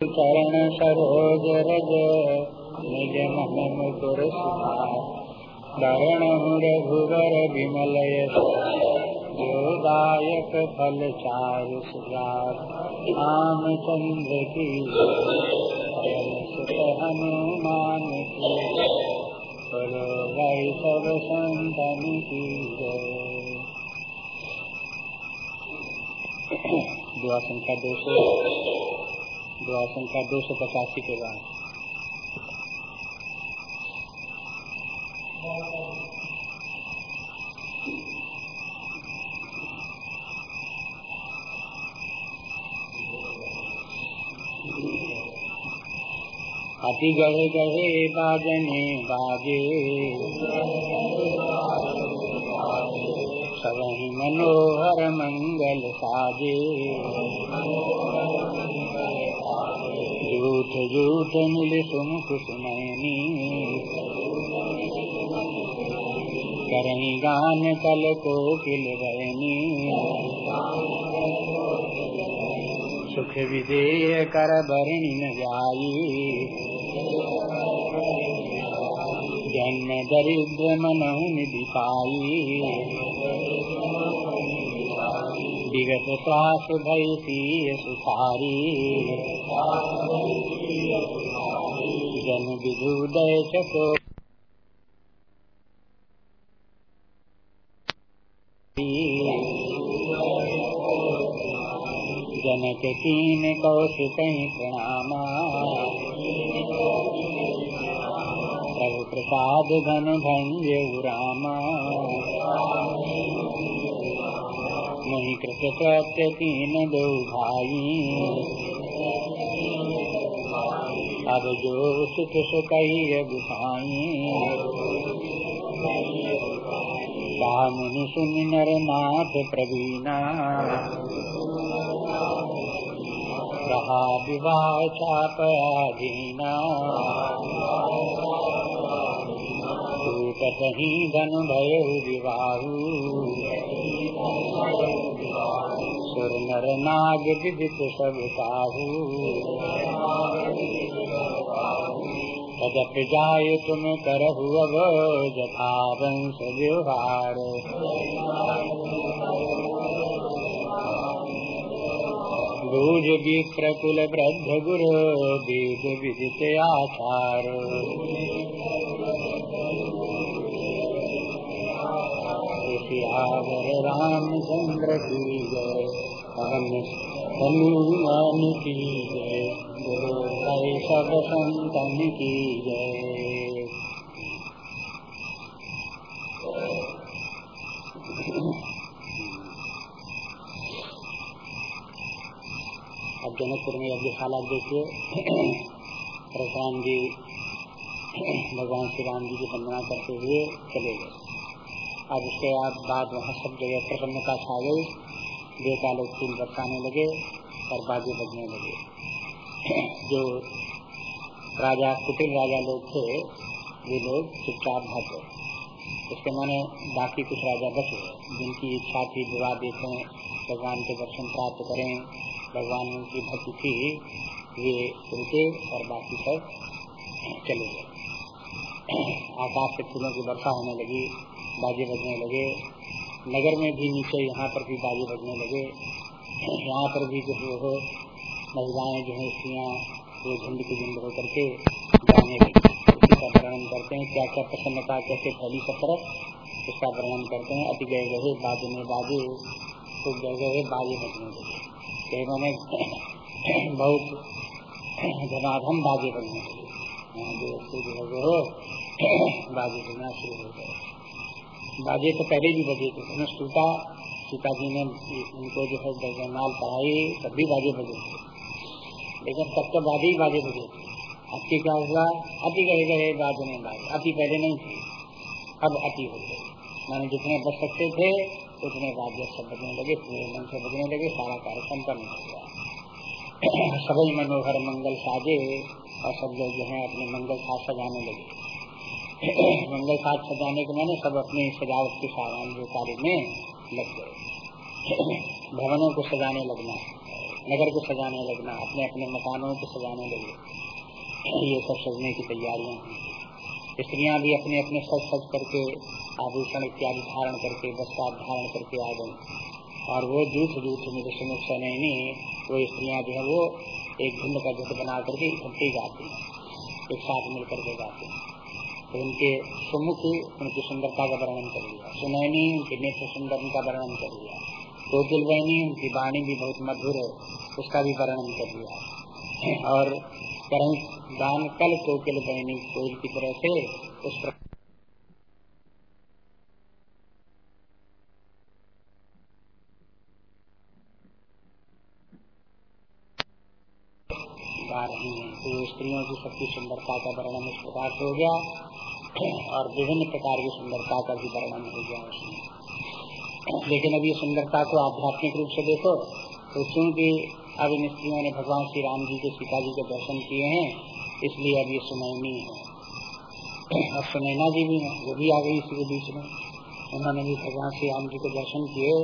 चरण सरोज रज निज मन मुकुर रघुवर विमल जोदायक फल चार सुजार रामचंद्र की हनुमान की सब संतन की दुआ संख्या दो सौ। दुआ संख्या दो सौ पचासी के बाद अति गढ़े गढ़े बाजने बाजे। सवही मनोहर मंगल साजे। झूठ मिल सुमुख सुनैनी गान कल को किल सुख विदेय कर बरणी न जाई जन्म दरिद्र मनहु निधि पाई विगत श्वास भय सिय सुखारी जन विदुदय चको जनक तीन कौशिक प्रणामा। प्रभु प्रसाद धन भंज रामा नहीं कृत कृत्य तीन दो भाई। अब जो सुख सुखई गुसाई मुनि सुन नर नाथ प्रवीणा। रहा विवाह चापयाधीना कहीं धन भय विवाहु। सुर नर नाग विदित सब काहू तदप जाय तुम करहु अब जथा भूज विप्रकुल वृद्ध गुरु वेद विदित आचार। रामचंद्र की जय। हनुमान की जय गुरु भाई सब संतन की जय अब जनकपुर में अब हालात देखिए परशुराम जी भगवान श्री राम जी की वंदना करते हुए चले गए। अब उसके बाद वहाँ सब जगह प्रसन्नता छा गई। देवता लोग फूल बरसाने लगे और बाजे बजने लगे। जो राजा, कुटिल राजा लोग थे, वे लोग चुपचाप भाग गए। उसके माने बाकी कुछ राजा बचे जिनकी इच्छा थी विवाह देखें, भगवान के दर्शन प्राप्त करें, भगवान की भक्ति थी, वे रुके और बाकी सब चले गए। आकाश से फूलों की वर्षा होने लगी, बाजे बजने लगे नगर में भी नीचे यहाँ पर भी बाजे बजने लगे। यहाँ पर भी जो हो, महिलाएँ जो है वो झुंड के झुंड होकर के जाने वर्णन करते हैं क्या क्या प्रसन्नता, कैसे फैली सब तरफ़ उसका वर्णन करते हैं। अति गए रहे बाजे में बाजे तो गए गए बाजे बजने लगे। तो इन्होंने बहुत धनाधम बाजे बजने लगे। यहाँ जो जो हो बाजे बजना शुरू हो गए। बाजे तो पहले भी बजे थे। टूटा सीता जी ने उनको जो है जयमाल पढ़ाई, तब भी बाजे बजे थे। लेकिन तब तो बाद ही बाजे बजे थे। की क्या हुआ? अति गए गए बाजे में बाजे अति पहले नहीं थी। अब अति हो गए मैंने जितने बच सकते थे, उतने बाजे सब बजने लगे, पूरे मन से बजने लगे, सारा कार्य सम्पन्न हो गया। सभी मनोहर मंगल साजे, और सब लोग जो है, अपने मंगल साथ सजाने लगे। मंगल साथ सजाने के मैंने सब अपने सजावट के सामान जो कार्य में लग गए। भवनों को सजाने लगना, नगर को सजाने लगना, अपने अपने मकानों को सजाने लगे ये सब सजने की तैयारियाँ हैं। स्त्रियाँ भी अपने अपने सज सज करके, आभूषण इत्यादि धारण करके वस्त्राद धारण करके आ गई। और वो जूठ जूठ में समुख सनैनी वो स्त्रियाँ जो है वो एक झुंड का झुंड बना करके इकट्ठे हैं, एक साथ मिलकर के हैं। तो उनके सुमुख उनकी सुंदरता का वर्णन कर लिया सुनैनी उनके नेत्र सुंदर का वर्णन कर लिया कोकिल बहनी उनकी वाणी भी बहुत मधुर है, उसका भी वर्णन कर लिया और करण दान कल कोकिल बहनी कोयल की तरह से उस प्रकार गा रही हैं तो स्त्रियों की सबकी सुंदरता का वर्णन इस प्रकार से हो गया। और विभिन्न प्रकार की सुंदरता का भी वर्णन हो गया लेकिन अब ये सुंदरता को आध्यात्मिक रूप से देखो तो चूँकि अब इन स्त्रियों ने भगवान श्री राम जी के सीता जी के दर्शन किए हैं, इसलिए अब ये सुनैनी है। और सुनैना जी भी है, वो भी आ गई इसी के बीच में। उन्होंने भी भगवान श्री राम जी को दर्शन किए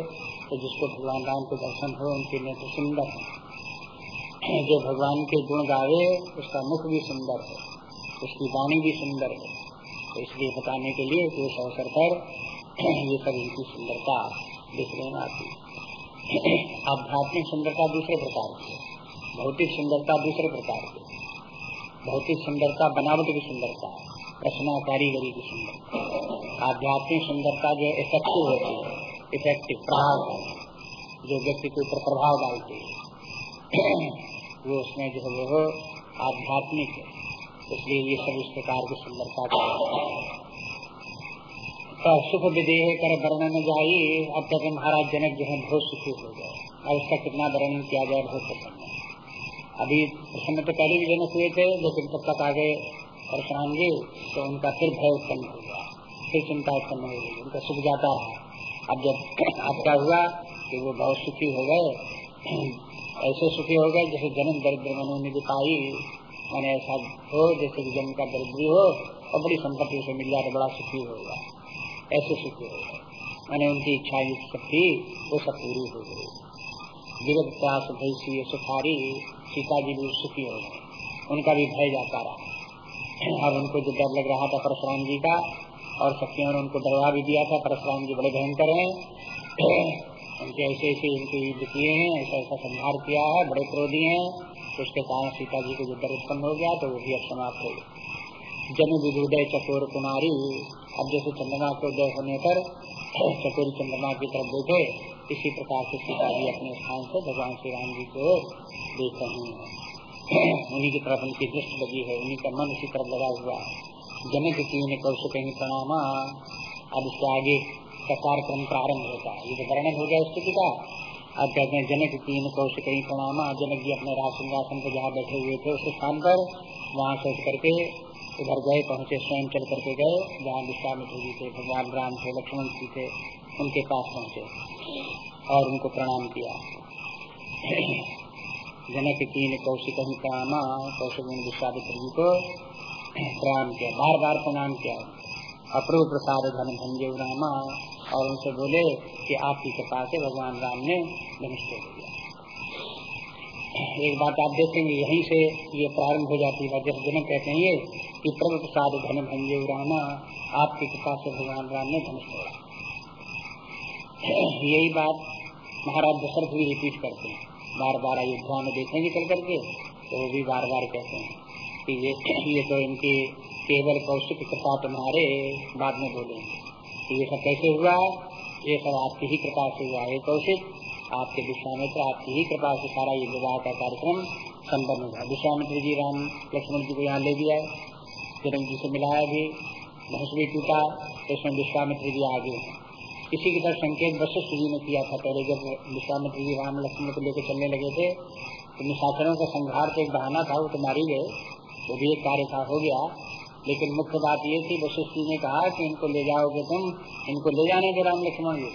तो जिसको भगवान राम को दर्शन हो, उनके नेत्र सुंदर है। जो भगवान के गुण गावे, उसका मुख भी सुंदर है, उसकी वाणी भी सुंदर है। तो इसलिए बताने के लिए कि उस अवसर पर ये सब इनकी सुंदरता दिखने में आती आध्यात्मिक सुंदरता दूसरे प्रकार की है, भौतिक सुंदरता दूसरे प्रकार की भौतिक सुंदरता बनावट की सुंदरता रचना कारीगरी की सुंदरता आध्यात्मिक सुंदरता जो इफ़ेक्टिव होती है इफ़ेक्टिव प्रभाव जो व्यक्ति के ऊपर प्रभाव डालती है। वो उसमें जो है वो आध्यात्मिक। इसलिए ये सब इस प्रकार की सुंदरता का सुख विदेह कर वर्णन जाई अब तक महाराज जनक जो है बहुत सुखी हो गए। अब उसका कितना वर्णन किया जाए बहुत प्रसन्न अभी प्रसन्न तो पहले भी जनक हुए थे, लेकिन तब तक आगे परशुराम जी तो उनका फिर भय उत्पन्न हो गया। फिर चिंता उत्पन्न हो गई। उनका सुख जाता रहा अब जब आपका हुआ कि वो बहुत सुखी हो गए ऐसे सुखी हो गए जैसे जन्म दरिद्र मनोनिधि पाई मैंने ऐसा हो, जैसे कि जन्म का दरिद्री हो, और बड़ी संपत्ति उसे मिल जाए बड़ा सुखी होगा। ऐसे सुखी हो मैंने उनकी इच्छा थी वो सब पूरी हो गई। विरक्ता भैसी सुखारी सीता जी भी सुखी हो गए। उनका भी भय जाता रहा। और उनको जो डर लग रहा था परशुराम जी का, और शक्तियों ने उनको डरवा भी दिया था। परशुराम जी बड़े भयंकर हैं। उनके ऐसे ऐसे उनके युद्ध किए हैं, ऐसा ऐसा संहार किया है, बड़े क्रोधी हैं, उसके कारण सीता जी को जो डर उत्पन्न हो गया तो वो भी अब समाप्त हो गया जन विदुदय चकोर कुमारी, अब जैसे चंद्रमा को उदय होने पर चकोरी चंद्रमा की तरफ़ देखे, इसी प्रकार से सीता जी अपने स्थान से भगवान श्री राम जी को देख रहे हैं। उन्हीं की तरफ़ उनकी दृष्टि लगी है, उन्हीं का मन उसी तरफ़ लगा हुआ है। जनक तीन कौश कहीं प्रणामा अब उसके आगे का कार्यक्रम प्रारंभ होता है। ये वर्णन हो गया स्थिति का अब कहते हैं, जनक तीन कौश कहीं प्रणाम। जनक जी अपने राज सिंहासन पर जहाँ बैठे हुए थे, उस स्थान पर वहाँ से उठ करके उधर गए, पहुँचे, स्वयं चल करके गए, जहाँ विश्वामित्र जी थे, भगवान राम थे, लक्ष्मण जी थे, उनके पास पहुँचे और उनको प्रणाम किया। जनक तीन कौशिक ही प्रणामा कौशिक विश्वामित्र जी को प्रणाम किया। बार बार प्रणाम किया। अप्रूव प्रसाद धन धनदेव रामा और उनसे बोले कि आपकी कृपा से भगवान राम ने धनुष दिया एक बात आप देखेंगे, यहीं से ये प्रारंभ हो जाती है। जब जनक कहते हैं ये, कि प्रभु प्रसाद धन भंजे रामा आपकी कृपा से भगवान राम ने धनुष यही बात महाराज दशरथ भी रिपीट करते हैं। बार बार अयोध्या में देखेंगे चल करके तो वो भी बार बार कहते हैं कि ये ये तो इनकी केवल कौशिक कृपा तुम्हारे बाद में बोलेंगे। तो ये सब कैसे हुआ? ये सब आपकी ही कृपा से हुआ। है कौशिक, आपके विश्वामित्र, आपकी ही कृपा से सारा ये विवाह का कार्यक्रम संपन्न हुआ। विश्वामित्र जी राम लक्ष्मण जी को यहाँ ले दिया जनक जी से मिलाया भी। धनुष भी टूटा तो इसमें विश्वामित्र जी आगे। इसी की तरह संकेत वशिष्ठ जी ने किया था पहले। जब विश्वामित्र जी राम लक्ष्मण को लेकर चलने लगे थे तो निशाचरों का संघार तो एक बहाना था, वो तो मारी गए। वो भी एक कार्य था, हो गया। लेकिन मुख्य बात ये थी वशिष्ठ जी ने कहा कि इनको ले जाओगे तुम, इनको ले जाने के राम लक्ष्मण जी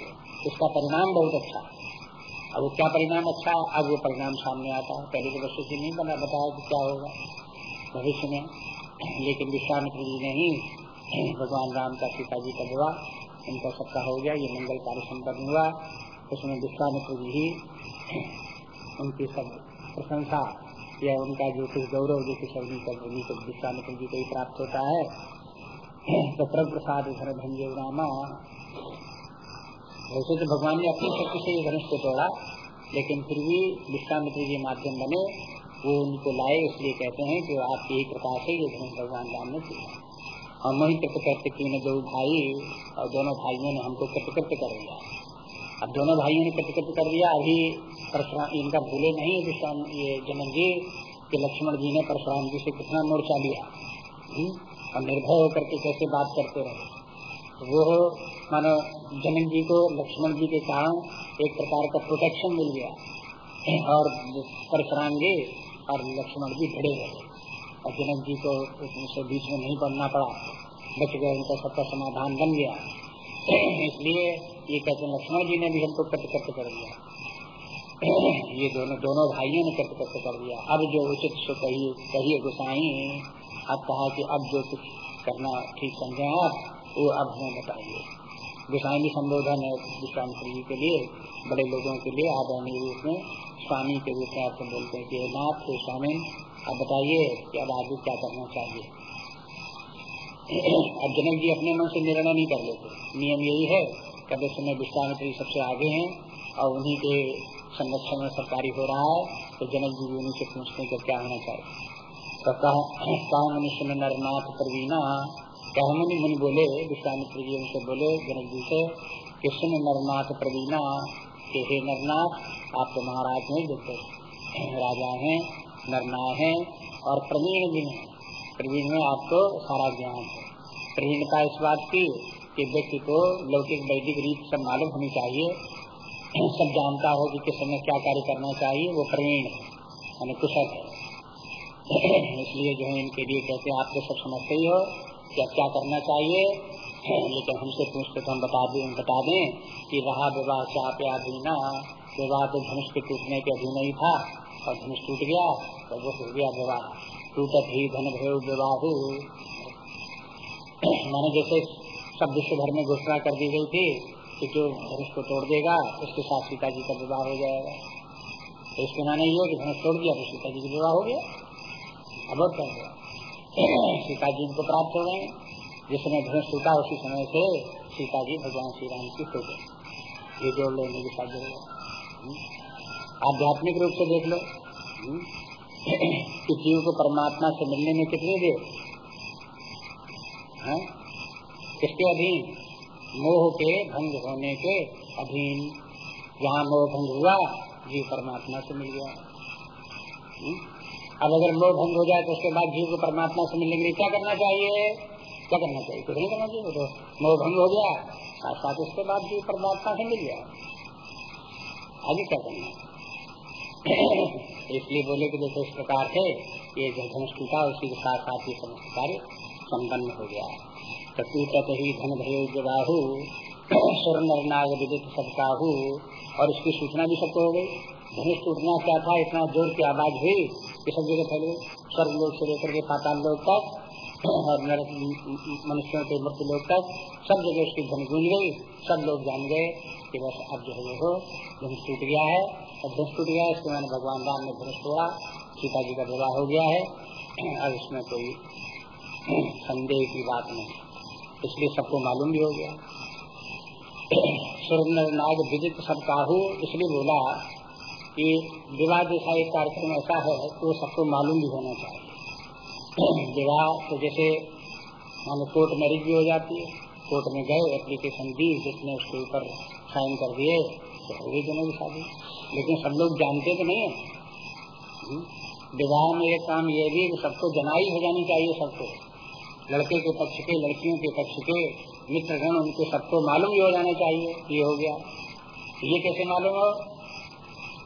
इसका परिणाम बहुत अच्छा अब क्या परिणाम अच्छा अब वो परिणाम सामने आता है। पहले तो वशिष्ठ जी नहीं बना, बताया कि क्या होगा भविष्य में। लेकिन विश्वामित्र जी ने ही भगवान राम का सीता जी का विवाह, इनका सबका हो गया, ये मंगल कार्य संपन्न हुआ। उसमें विश्वामित्र जी ही उनकी सब प्रशंसा या उनका जो कुछ गौरव, जो कुछ अग्नि को विश्वामित्र जी को ही प्राप्त होता है। तो प्रभ प्रसाद धन भंजे रामा, वैसे तो भगवान ने अपनी शक्ति से धनुष को तोड़ा, लेकिन फिर भी विश्वामित्र जी माध्यम बने, वो उनको लाए, इसलिए कहते हैं कि आपकी ही कृपा से ये धनुष भगवान राम ने किया और वही कृतकृत्य की दो भाई और दोनों भाइयों ने हमको कृतकृत्य कर दिया। अब दोनों भाइयों ने कृतकृत्य कर दिया, अभी परशुराम इनका भूले नहीं विश्वाम ये जनक जी के लक्ष्मण जी ने परशुराम जी से कितना मोर्चा लिया। हम्म? और निर्भय होकर के कैसे बात करते रहे। वो, मानो जनक जी को लक्ष्मण जी के कारण एक प्रकार का प्रोटेक्शन मिल गया। और परशुराम जी और लक्ष्मण जी भिड़े गए और जनक जी को उससे बीच में नहीं पड़ना पड़ा। बच गए, उनका सबका समाधान बन गया। इसलिए ये कहते लक्ष्मण जी ने भी हमको कट कट कर दिया। ये दोनों दोनों भाइयों ने कट कर दिया। अब जो उचित सो कहिए कहिए गुसाई अब कहा कि अब जो कुछ करना ठीक समझे आप, वो अब हमें बताइए। गुसाई संबोधन है विश्वामित्र जी के लिए, बड़े लोगों के लिए, आदरणीय रूप में, स्वामी के रूप में आपको बोलते हैं कि नाथ स्वामी, अब बताइए कि अब आगे क्या करना चाहिए। अब जनक जी अपने मन से निर्णय नहीं कर लेते। नियम यही है कभी समय विश्वामित्री सबसे आगे हैं और उन्हीं के संरक्षण में सरकारी हो रहा है तो जनक जी भी उन्हीं से पूछते हैं क्या होना चाहिए। तो कहा मनुष्य में नरनाथ प्रवीणा, कहा मुनि बोले विश्वामित्र जी उनसे बोले जनक जी से कृष्ण नरनाथ प्रवीणा? के हे नरनाथ आप तो महाराज हैं, जो राजा हैं नरनाय है, और प्रवीण भी है। प्रवीण में आपको सारा ज्ञान है। प्रवीणता इस बात की कि व्यक्ति को लौकिक वैदिक रीत सब मालूम होनी चाहिए सब जानता हो कि किस समय क्या कार्य करना चाहिए, वो प्रवीण है कुशल। इसलिए जो है इनके लिए कहते हैं, आप तो सब समझते ही हो क्या क्या करना चाहिए। लेकिन हमसे पूछते तो हम बता दें बता दें कि रहा विवाह चाप या अधीना विवाह तो धनुष के टूटने के अधीन ही था, और धनुष टूट गया तो वो हो गया विवाह। टूटत ही धन भय विवाह मैंने जैसे सब विश्व भर में घोषणा कर दी गई थी कि जो धनुष को तोड़ देगा, उसके साथ सीता जी का विवाह हो जाएगा। तो इसके माने ये कि धनुष तोड़ दिया तो सीता जी का विवाह हो गया। अब कर गया सीता जी इनको प्राप्त हो गए। जिस समय धनुष टूटा उसी समय से सीता जी भगवान श्री राम की हो गए। ये जोड़ लेने के साथ जोड़ आध्यात्मिक रूप से देख लो। हम्म। कि जीव को परमात्मा से मिलने में कितनी देर? किसके अधीन? मोह के भंग होने के अधीन जहाँ मोह भंग हुआ जीव परमात्मा से मिल गया। हम्म। अब अगर मोह भंग हो जाए तो उसके बाद जीव को परमात्मा से मिलने के लिए क्या करना चाहिए? क्या करना चाहिए? कुछ नहीं करना चाहिए तो मोह भंग हो गया। साथ साथ उसके बाद जीव परमात्मा से मिल गया। आगे क्या करना इसलिए बोले कि जैसे इस प्रकार से ये धनुष टूटा उसी के साथ साथ ये समस्त कार्य संपन्न हो गया तो ही धन भय सुर नर नाग विदित सबकाहू और उसकी सूचना भी सबको हो गई। धनुष टूटना क्या था? इतना ज़ोर की आवाज़ हुई कि सब जगह फैल स्वर्ग लोग से लेकर के पाताल लोग तक और मनुष्यों के मृत्यु लोग तक सब जगह उसकी धन गूंज गई। सब लोग जान गए कि बस अब जो है वो धनुष टूट गया है। और धनुष टूट गया इसके मैंने भगवान राम ने धनुष तोड़ा सीता जी का विवाह हो गया है। अब इसमें कोई संदेह की बात नहीं। इसलिए सबको मालूम भी हो गया। सुरनर नाग विदित सब काहू इसलिए बोला कि विवाह जैसा एक कार्यक्रम ऐसा है तो सबको मालूम भी होना चाहिए। विवाह तो जैसे मानो कोर्ट मैरिज भी हो जाती है, कोर्ट में गए एप्लीकेशन दी, जिसने उसके ऊपर साइन कर दिए तो हो गई दोनों की शादी। लेकिन सब लोग जानते तो नहीं है। हम्म? विवाह में एक काम ये भी सबको जनाई हो जानी चाहिए सबको। लड़के के पक्ष के, लड़कियों के पक्ष के, मित्रगण उनको सबको मालूम ही हो जाना चाहिए ये हो गया। ये कैसे मालूम हो?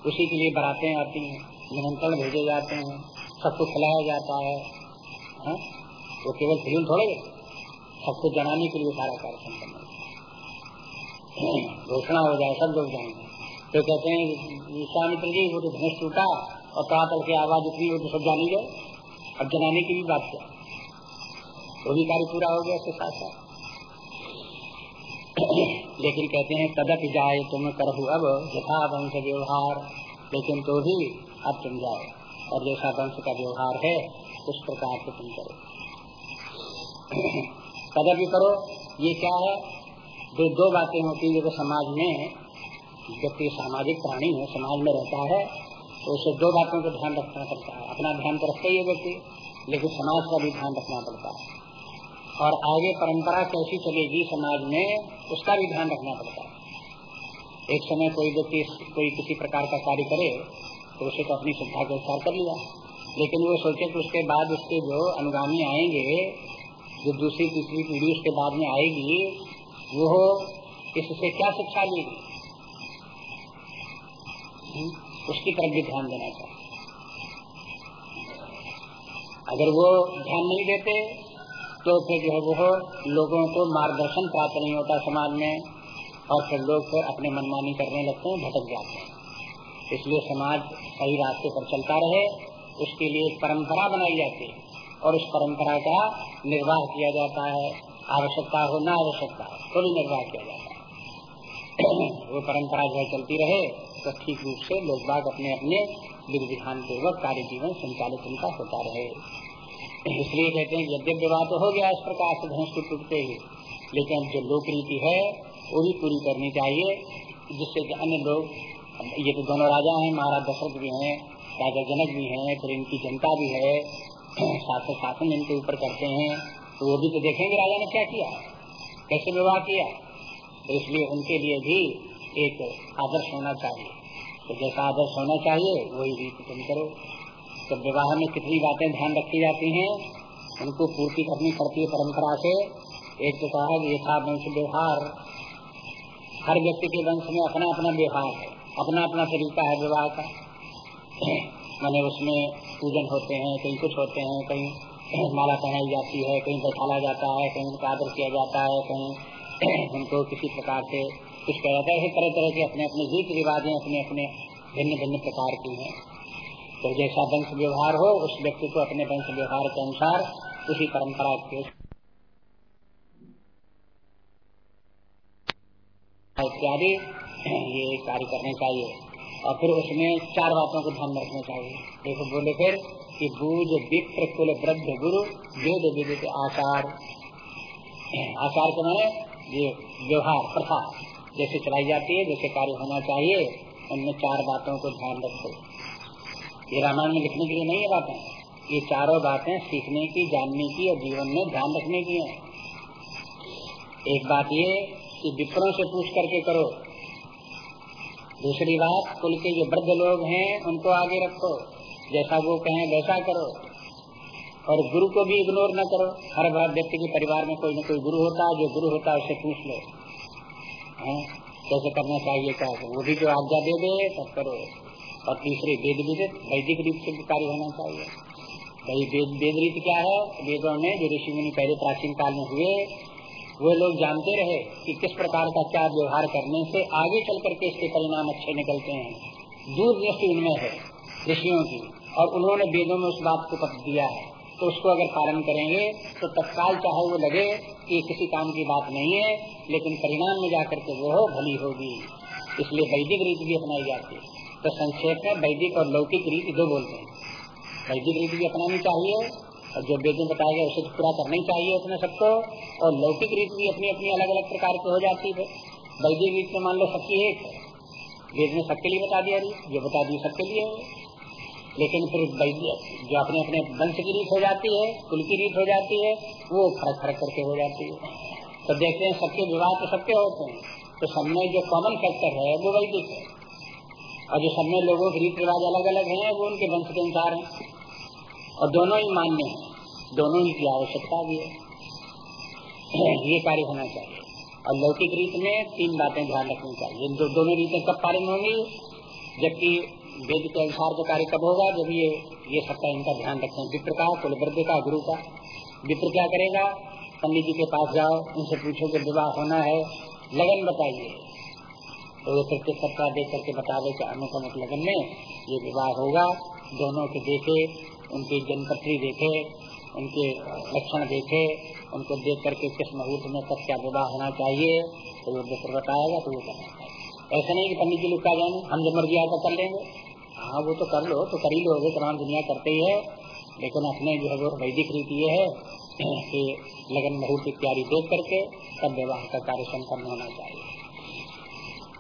उसी के लिए बरातें आती हैं, निमंत्रण भेजे जाते हैं सबको खिलाया जाता है। हा? वो केवल फ़िल्म थोड़े सबको जनाने के लिए सारा कार्य संपन्न घोषणा हो जाए, सब लोग जाएँगे तो कहते हैं विश्वामित्र जी, वो तो धनुष टूटा, और कहा तक आवाज़ उठी वो तो सब जानी गए। अब जनाने की भी बात क्या? वो भी कार्य पूरा हो गया उसके साथ साथ। लेकिन कहते हैं तदप जाए तुम करहु अब, यथा वंश व्यवहार। लेकिन तो भी अब तुम जाओ। और जैसा वंश का व्यवहार है, उस प्रकार से तुम करो। भी करो। ये क्या है? जो दो बातें होती है, जो समाज में व्यक्ति सामाजिक प्राणी है, समाज में रहता है तो उसे दो बातों को ध्यान रखना पड़ता है। अपना ध्यान तो रखता है व्यक्ति, लेकिन समाज का भी ध्यान रखना पड़ता है। और आगे परंपरा कैसी चलेगी समाज में, उसका भी ध्यान रखना पड़ता है। एक समय कोई व्यक्ति कोई किसी प्रकार का कार्य करे तो उसे तो अपनी श्रद्धा के अनुसार कर लिया। लेकिन वो सोचे कि उसके बाद उसके जो अनुगामी आएँगे, जो दूसरी तीसरी पीढ़ी उसके बाद में आएगी, वो इससे क्या शिक्षा लेगी? उसकी तरफ़ भी ध्यान देना चाहिए। अगर वो ध्यान नहीं देते तो फिर जो है वो लोगों को मार्गदर्शन प्राप्त नहीं होता समाज में, और फिर लोग फिर अपने मनमानी करने लगते हैं, भटक जाते हैं। इसलिए समाज सही रास्ते पर चलता रहे, उसके लिए एक परंपरा बनाई जाती है, और उस परंपरा का निर्वाह किया जाता है, आवश्यकता हो न आवश्यकता हो तो भी निर्वाह किया जाता है। वो परंपरा जो है चलती रहे तो ठीक रूप से लोग बाग अपने अपने विधि विधान पूर्वक कार्य जीवन संचालित उनका होता रहे। इसलिए कहते हैं यद्य विवाह तो हो गया इस प्रकार से धनुष को टूटते ही। लेकिन जो लोक रीति है, वो भी पूरी करनी चाहिए, जिससे कि अन्य लोग, ये तो दोनों राजा हैं, महाराज दशरथ भी हैं, राजा जनक भी हैं, फिर इनकी जनता भी है शासन शासन इनके ऊपर करते हैं तो वो भी तो देखेंगे राजा ने क्या किया, कैसे विवाह किया। तो इसलिए उनके लिए भी एक आदर्श होना चाहिए। तो जैसा आदर्श होना चाहिए, वही रीति तुम करो। तो विवाह में कितनी बातें ध्यान रखी जाती हैं, उनको पूर्ति करनी पड़ती है परंपरा से। एक तो कहा यथा वंश व्यवहार। हर व्यक्ति के वंश में अपना अपना व्यवहार है अपना अपना तरीका है विवाह का। मैंने उसमें पूजन होते हैं, कहीं कुछ होते हैं, कहीं माला पहनाई जाती है, कहीं बैठाला जाता है, कहीं उनका आदर किया जाता है, कहीं उनको किसी प्रकार से कुछ कहा जाता है। तरह तरह के अपने अपने रीति रिवाजें अपने अपने भिन्न भिन्न प्रकार की हैं। तो जैसा वंश व्यवहार हो, उस व्यक्ति को अपने वंश व्यवहार के अनुसार उसी परंपरा के इत्यादि ये कार्य करने चाहिए। और फिर उसमें चार बातों को ध्यान रखना चाहिए। देखो बोले फिर कि बूझ विप्र कुल वृद्ध गुरु वेद विदित आचार। आचार के मैंने ये व्यवहार, प्रथा जैसे चलाई जाती है, जैसे कार्य होना चाहिए, उनमें चार बातों को ध्यान रखो। ये रामायण में लिखने के लिए नहीं है बातें ये चारों बातें सीखने की, जानने की और जीवन में ध्यान रखने की है। एक बात ये कि विप्रों से पूछ करके करो। दूसरी बात, कुल के जो वृद्ध लोग हैं, उनको आगे रखो। जैसा वो कहें, वैसा करो। और गुरु को भी इग्नोर न करो। हर बार व्यक्ति के परिवार में कोई न कोई गुरु होता है, जो गुरु होता है उससे पूछ लो। कैसे करना चाहिए, क्या वो भी जो आज्ञा दे दे, तब करो। और तीसरे वेद विदित, वैदिक रूप से कार्य होना चाहिए। भाई, वेद वेद रीत क्या है? वेदों में जो ऋषि मुनि पहले प्राचीन काल में हुए, वो लोग जानते रहे कि किस प्रकार का क्या व्यवहार करने से आगे चल करके इसके परिणाम अच्छे निकलते हैं। दूर दृष्टि उनमें है, ऋषियों की, और उन्होंने वेदों में उस बात को पक दिया है। तो उसको अगर पालन करेंगे तो तत्काल चाहे वो लगे कि किसी काम की बात नहीं है, लेकिन परिणाम में जाकर के वो भली होगी। इसलिए वैदिक रीति भी अपनाई जाती है। तो संक्षेप में वैदिक और लौकिक रीति दो बोलते हैं। वैदिक रीति भी अपनानी चाहिए, और जो वेद में बताया गया उसे तो पूरा करना ही चाहिए उसमें सबको, और लौकिक रीत भी अपनी अपनी अलग अलग प्रकार की हो जाती है। वैदिक रीत में मान लो सबकी एक वेद में सबके लिए बता दिया जो बता दी सबके लिए। लेकिन फिर जो अपने अपने वंश की रीत हो जाती है, कुल की रीत हो जाती है, वो फ़र्क फ़र्क करके हो जाती है। तो देखते हैं सबके विवाह तो सबके होते हैं। तो सब में जो कॉमन फैक्टर है, वो वैदिक है। और जो सब में लोगों के रीत रिवाज अलग अलग हैं वो उनके वंश के अनुसार हैं। और दोनों ही मान्य है। दोनों ही की आवश्यकता भी है। ये कार्य होना चाहिए। और लौकिक रीत में तीन बातें ध्यान रखनी चाहिए। दो, दोनों रीतें कब पालन होंगी जबकि वेद के अनुसार जो कार्य कब होगा जब ये ये सबका इनका ध्यान रखें। विप्र का कुलवृद्ध का गुरु का। विप्र क्या करेगा? पंडित जी के पास जाओ उनसे पूछो कि विवाह होना है। लगन बताइए। तो वो फिर सबका देख करके बता दे कि अनुकमत लगन में ये विवाह होगा। दोनों के देखे, उनकी जन्मपत्री देखे, उनके लक्षण देखे, उनको देख करके किस मुहूर्त में कब क्या विवाह होना चाहिए तो वो मित्र बताएगा तो वो करना ऐसा नहीं कि पंडित जी लोग क्या जाने, हम जब मर्ज़ी आकर कर लेंगे। हाँ वो तो कर लो तो कर ही लो तमाम दुनिया करते ही है। लेकिन अपने जो है वो वैदिक रीति ये है कि लगन मुहूर्त इत्यादि देख करके तब विवाह का कार्य संपन्न होना चाहिए।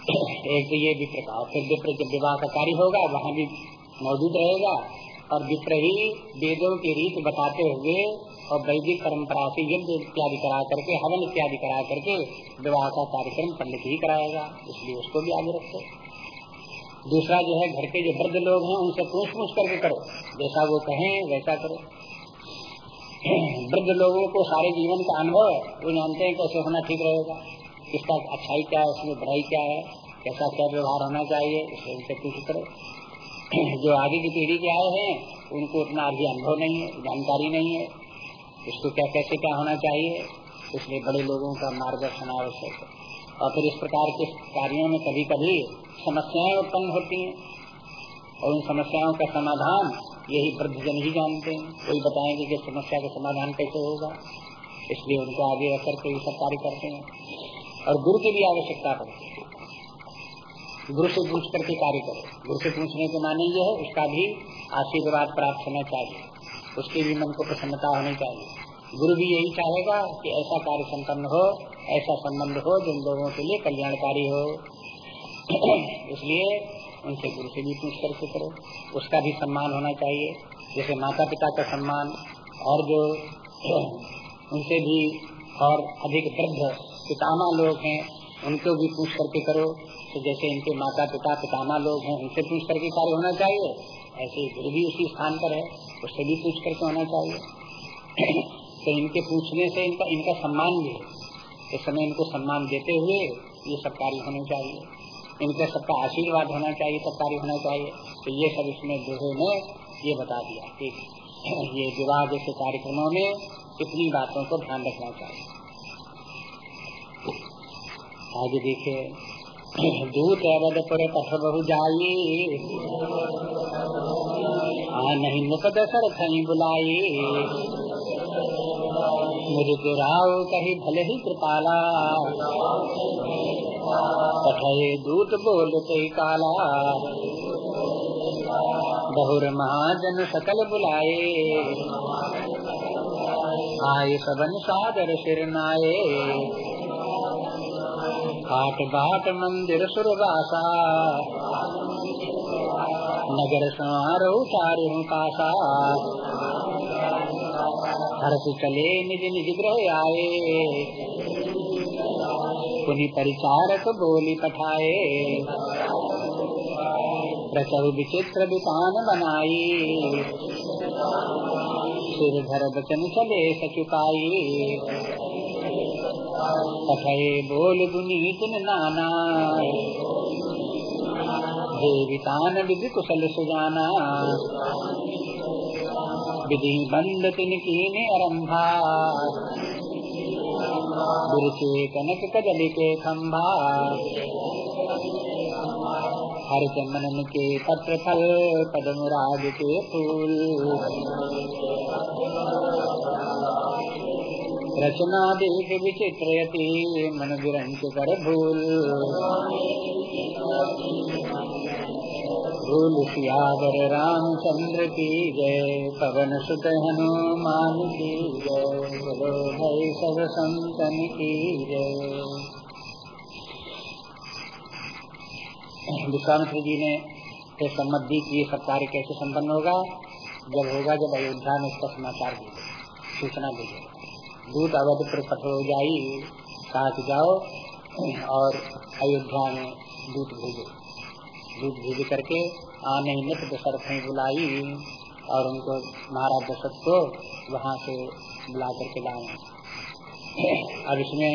एक तो ये विप्र का फिर विप्र विवाह का कार्य होगा, वहाँ भी मौजूद रहेगा। और विप्र ही वेदों की रीत बताते हुए और वैदिक परंपरा से यज्ञ इत्यादि करा करके, हवन इत्यादि करा करके विवाह का कार्यक्रम पंडित ही कराएगा। इसलिए उसको भी आगे रखो। दूसरा जो है, घर के जो वृद्ध लोग हैं, उनसे पूछ पूछ करके करो। जैसा वो कहें, वैसा करो। वृद्ध लोगों को सारे जीवन का अनुभव है। वो जानते हैं कैसे होना ठीक रहेगा। किसका अच्छाई क्या है उसमें बुराई क्या है, कैसा क्या व्यवहार होना चाहिए इसे उनसे पूछ करो जो आगे की पीढ़ी के आए हैं, उनको उतना अभी अनुभव नहीं है, जानकारी नहीं है उसको क्या, कैसे क्या होना चाहिए, इसलिए बड़े लोगों का मार्गदर्शन आवश्यक है। और फिर इस प्रकार के कार्यों में कभी कभी समस्याएँ उत्पन्न होती हैं, और उन समस्याओं का समाधान यही वृद्धजन ही जानते हैं। कोई बताएँगे कि समस्या का समाधान कैसे होगा, इसलिए उनको आगे रख करके ये सब कार्य करते हैं और गुरु की भी आवश्यकता पड़ती है। गुरु से पूछ करके कार्य करो। गुरु से पूछने के माने ये है, उसका भी आशीर्वाद प्राप्त होना चाहिए। उसके भी मन को प्रसन्नता होनी चाहिए। गुरु भी यही चाहेगा कि ऐसा कार्य संपन्न हो, ऐसा संबंध हो, जिन लोगों के लिए कल्याणकारी हो। इसलिए उनसे गुरु से भी पूछ करके करो। उसका भी सम्मान होना चाहिए। जैसे माता पिता का सम्मान और जो उनसे भी और अधिक वृद्ध पितामा लोग हैं, उनको भी पूछ करके करो। तो जैसे इनके माता पिता पितामा लोग हैं, उनसे पूछ करके कार्य होना चाहिए। ऐसे गुरु भी उसी स्थान पर है, उससे भी पूछ करके होना चाहिए। तो इनके पूछने से इनका इनका सम्मान भी है। इस समय इनको सम्मान देते हुए ये सब कार्य होने चाहिए। इनका सबका आशीर्वाद होना चाहिए, सब कार्य होना चाहिए। तो ये सब इसमें दोहे ने ये बता दिया कि ये विवाह जैसे कार्यक्रमों में इतनी बातों को ध्यान रखना चाहिए। आगे देखे दूत अवधपुर पथ बहु जाये आ नहीं मुकद सर थी बुलाई मुझे राव कही, भले ही कृपाला। पठे दूत बोलते काला। बहुर महाजन सकल बुलाए। आए सबन सागर सिर नाये हाट बाट मंदिर सुरवासा नगर समारो चारू कासा हर्ष चले निज निज ग्रह आए पुनि परिचारक बोली पठाए प्रचव विचित्र विपान बनाई। सिर धर बचन चले सचुकाई कथय बोल गुनीत नाना। देवितान विधि कुशल सुजाना। विधि बंद तिन कीने अरम्भा गुरुचे कनक कदल के खंभा हर चमन के पत्र फल पदमुराग के फूल। रचना देख विचित्रयति मन विरंच कर भूल भूल सियावर रामचंद्र की जय, पवन सुत हनुमान की जय, बोलो भाई सब संतन की जय। विश्वामित्र जी ने सम्मत दी की सब कार्य कैसे संपन्न होगा? जब होगा, जब अयोध्या में इसका समाचार दी सूचना दी जाए दूत अवध पर कठोर जाई कहा जाओ और अयोध्या में दूत भेजो। दूत भेज करके आने नित दशरथ ने बुलाई और उनको महाराज दशरथ को वहाँ से बुला करके लाए। अब इसमें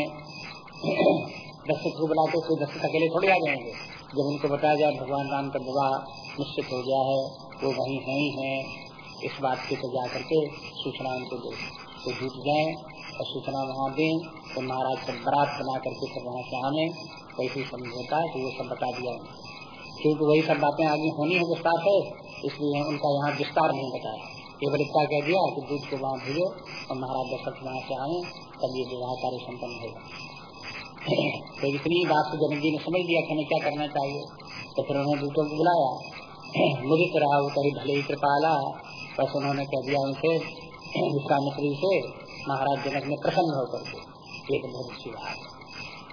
दशरथ को बुलाते तो दशरथ अकेले थोड़े आ जाएँगे। जब उनको बताया जाए भगवान राम का विवाह निश्चित हो गया है, वो वही है ही है, इस बात के तो जा करके सूचना उनको दे। तो जुट जाए और सूचना वहाँ दें तो महाराज सब बरात बना करके सब वहाँ से आने। कैसे समझौता है तो वो सब बता दिया। क्योंकि वही सब बातें आगे होनी है विस्तार है, इसलिए उनका यहाँ विस्तार नहीं बताया केवल इतना कह दिया कि दूध को वहाँ भेजो और महाराज दशरथ वहाँ से आए, तब ये विवाह कार्य सम्पन्न होगा। तो इतनी बात तो जनक जी ने समझ लिया कि हमें क्या करना चाहिए तो फिर उन्होंने दूतों को बुलाया। मुझे मुदित राव कभी भले ही कृपाला, बस उन्होंने कह दिया उनसे विश्वामित्री से महाराज जनक ने प्रसन्न होकर के एक बहुत अच्छी बात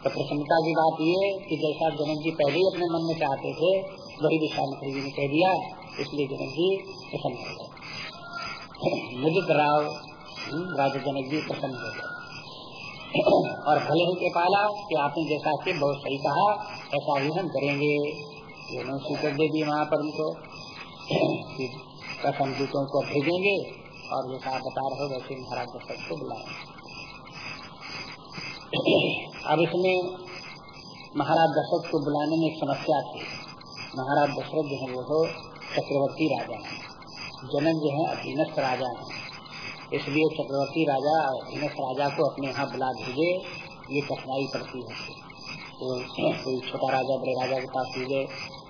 तो प्रसन्नता की बात ये कि जैसा जनक जी पहले ही अपने मन में चाहते थे वही विश्वामित्री जी ने कह दिया इसलिए जनक जी प्रसन्न हो गए। मुदित राव हम्म, राजा जनक जी प्रसन्न हो गए। और भले ही के पाला कि आपने जैसा कि बहुत सही कहा ऐसा ही हम करेंगे। दे दी वहाँ पर उनको दूतों को भेजेंगे। और जैसा आप बता रहे हो वैसे महाराज को बुलाए अब इसमें महाराज दशरथ को बुलाने में समस्या थी। महाराज दशरथ जो है वो चक्रवर्ती राजा है। जनक जो है अधीनस्थ राजा है। इसलिए चक्रवर्ती राजा अधीनस्थ राजा को अपने यहाँ बुला भेजे ये कठिनाई पड़ती है। तो कोई छोटा राजा, बड़े राजा के पास भेजे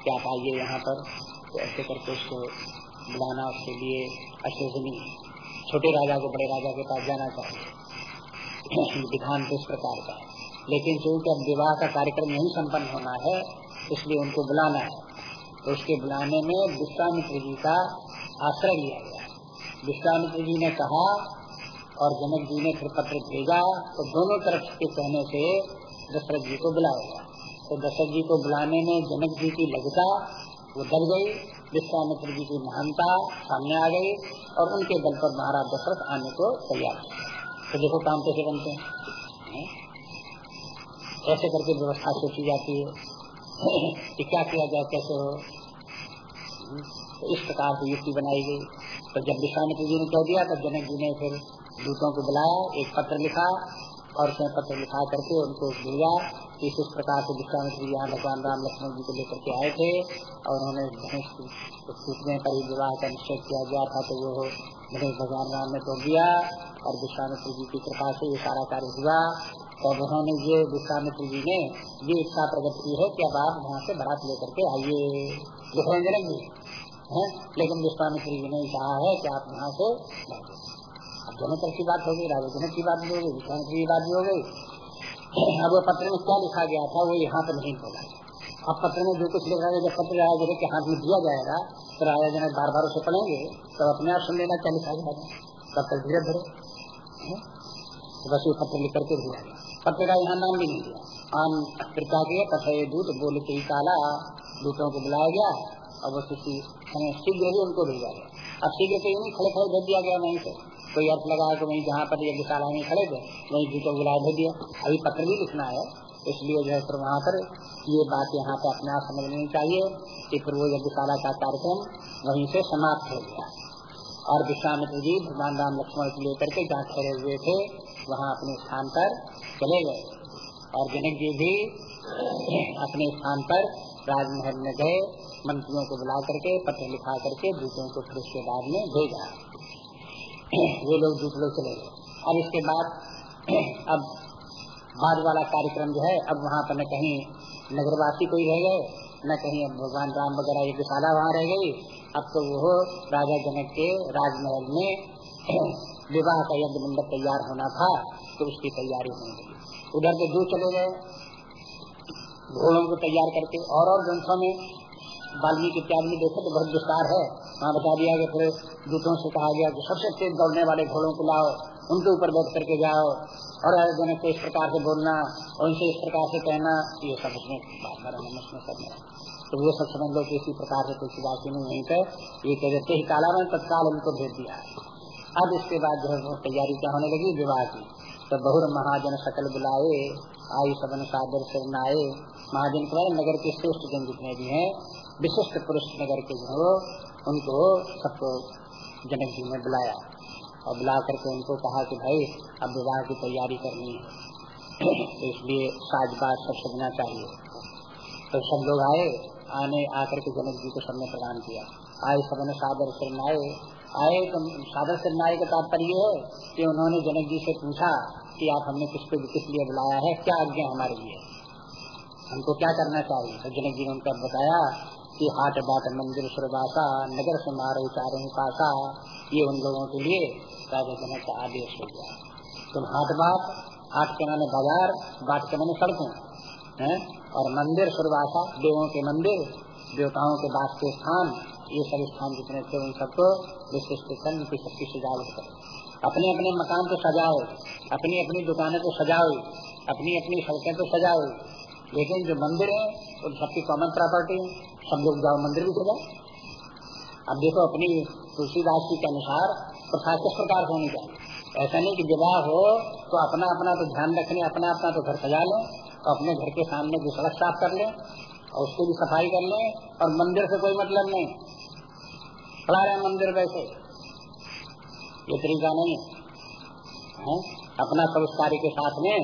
क्या आप आइए यहाँ पर तो ऐसे करके उसको बुलाना उसके लिए अशोभनीय नहीं छोटे राजा को, बड़े राजा के पास जाना चाहिए। विधान तो इस प्रकार का लेकिन चूँकि अब विवाह का कार्यक्रम यही संपन्न होना है, इसलिए उनको बुलाना है। तो उसके बुलाने में विश्वामित्र जी का आश्रय लिया गया विश्वामित्र जी ने कहा, और जनक जी ने फिर पत्र भेजा तो दोनों तरफ़ के कहने से दशरथ जी को बुलाया तो दशरथ जी को बुलाने में जनक जी की लगता वो दब गई। विश्वामित्र जी की महानता सामने आ गई और उनके बल पर महाराज दशरथ आने को तैयार तो देखो काम कैसे बनते हैं। ऐसे करके व्यवस्था सोची जाती है कि क्या किया जाए, कैसे हो। तो इस प्रकार से युक्ति बनाई गई। तो जब विश्वामित्र जी ने कह दिया, तब जनक जी ने फिर दूतों को बुलाया, एक पत्र लिखा और उसमें पत्र लिखा करके उनको भेजा। इस प्रकार से विश्वामित्र यहाँ भगवान राम, लक्ष्मण जी को लेकर के आए थे और उन्होंने सूचने पर विवाह का निश्चय किया गया था तो वो गणेश भगवान राम ने तोड़ दिया और विश्वामित्र जी की कृपा से ये सारा कार्य हुआ। तब उन्होंने ये विश्वामित्र जी ने, ये इच्छा प्रकट की है कि अब आप यहाँ से बारात लेकर के आइए। जी है लेकिन विश्वामित्री जी ने कहा है कि आप यहाँ से अब दोनों तरफ़ की बात हो गई, राजा जनक की बात भी हो गई विश्वामित्री की बात भी हो गई। अब वो पत्र में क्या लिखा गया था, वो यहाँ पर नहीं बोला। अब पत्र में जो कुछ लिखा गया, जब पत्र राजा जनक के हाथ में दिया जाएगा तो राजा जनक बार बार उसे पढ़ेंगे तो अपने आप सुन लेना क्या लिखा गया तब तक धीरे धीरे तो बस वो पत्र लिख करके दिया पत्र का यहाँ नाम भी नहीं दिया। आम प्रकार के कथे दूत बोले के काला, दूतों को बुलाया गया और वो किसी शीघ्र ही उनको भेजा गया। अब शीघ्र तो नहीं खड़े खड़े भेज दिया गया वहीं से। कोई अर्थ लगा कि वहीं जहाँ पर यज्ञशाला में खड़े थे, वहीं जी को बुलाया भेज दिया। अभी पत्र भी लिखना है, इसलिए जो है फिर वहाँ पर ये बात यहाँ पे अपने आप समझ लेनी चाहिए कि फिर वो यज्ञशाला का कार्यक्रम वहीं से समाप्त हो गया। और विश्वामित्र जी भगवान राम लक्ष्मण को लेकर के जहाँ खड़े हुए थे, वहाँ अपने स्थान पर चले गए। और जनक जी भी अपने स्थान पर राजमहल में गए, मंत्रियों को बुला करके पत्र लिखा करके दूतों को फिर उसके बाद में भेजा। वे लोग लोग चले गए। अब इसके बाद, अब बाद वाला कार्यक्रम जो है, अब वहाँ पर न कहीं नगरवासी कोई रह गए, न कहीं अब भगवान राम वगैरह यज्ञशाला वहाँ रह गई। अब तो वो राजा जनक के राजमहल में विवाह का यज्ञ मंडप तैयार होना था तो उसकी तैयारी होने लगी। उधर से दूर चले गए, घोड़ों को तैयार करके और और ग्रंथों में, वाल्मीकि इत्यादि देखो तो बहुत विस्तार है। वहाँ बता दिया कि फिर दूतों से कहा गया कि सबसे तेज दौड़ने वाले घोड़ों को लाओ, उनके ऊपर बैठ करके जाओ और जन को इस प्रकार से बोलना और उनसे इस प्रकार से कहना, ये सब उसमें उसमें करना तो वो सब समझ लो कि इसी प्रकार से तुलसीदास जी ने यहीं पर ये कह देते ही काला में तत्काल उनको भेज दिया अब इसके बाद जो है तैयारी क्या होने लगी? विवाह की। तो बहुर महाजन सकल बुलाए आई सबन सादर से आए महाजन के नगर के श्रेष्ठ जन जितने भी हैं विशिष्ट पुरुष नगर के जो उनको सबको जनक जी ने बुलाया। और बुला करके उनको कहा कि भाई, अब विवाह की तैयारी करनी है। इसलिए साजबाज सब सजना चाहिए। तो सब लोग आए, आने, आकर के जनक जी को सबने प्रदान किया। आए, सबने सादर सिरनाए आए तो सादर सिरनाए का तात्पर्य है कि उन्होंने जनक जी से पूछा कि आप हमने किसको किस लिए बुलाया है, क्या आज्ञा हमारे लिए? हमको क्या करना चाहिए? तो जनक जी ने उनका बताया कि हाट बाट मंदिर सुरबासा नगर से मारो चारों पासा, ये उन लोगों के लिए राजा जनक का आदेश हो गया। तुम हाट बाट हाट के माने बाज़ार, बाट के माने सड़कों, है? और मंदिर सुरवासा देवों के मंदिर, देवताओं के बास के स्थान, ये सब स्थान जितने थे उन सबको विशिष्ट कर उनकी सबकी सजावट करो। अपने अपने मकान को सजाओ अपनी अपनी दुकानें को सजाओ अपनी अपनी सड़कें को सजाओ। लेकिन जो मंदिर है, उन सबकी कॉमन प्रॉपर्टी है। सब लोग जाओ, मंदिर भी सजाओ अब देखो अपनी तुलसीदास जी के अनुसार प्रथा किस प्रकार होनी चाहिए। ऐसा नहीं कि विवाह हो तो अपना अपना तो ध्यान रखने अपना अपना तो घर सजा लें तो अपने घर के सामने की सड़क साफ़ कर लें, और उसकी भी सफ़ाई कर लें, और मंदिर से कोई मतलब नहीं। खड़ा रहे मंदिर वैसे। ये तरीका नहीं है। अपना सब के साथ में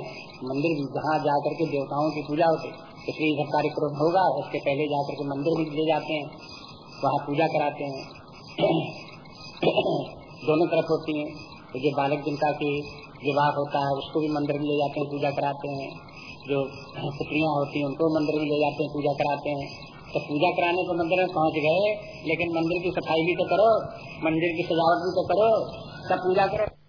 मंदिर जहाँ जाकर के देवताओं की पूजा होती इसलिए सब कार्यक्रम होगा, उसके पहले जाकर के मंदिर भी ले जाते हैं, वहाँ पूजा कराते हैं। दोनों तरफ़ होती है। तो जो बालक जिनका की विवाह होता है, उसको भी मंदिर में ले जाते हैं, पूजा कराते हैं। जो पुत्रियाँ होती हैं, उनको मंदिर में ले जाते हैं, पूजा कराते हैं। तो पूजा कराने को मंदिर में पहुँच गए, लेकिन मंदिर की सफ़ाई भी तो करो, मंदिर की सजावट भी तो करो, सब पूजा करो।